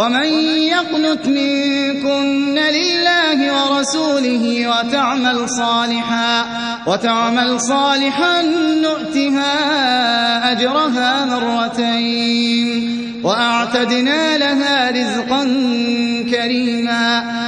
ومن يقنت منكن لله ورسوله وتعمل صالحا وتعمل صالحا نؤتها أجرها مرتين وأعتدنا لها رزقا كريما.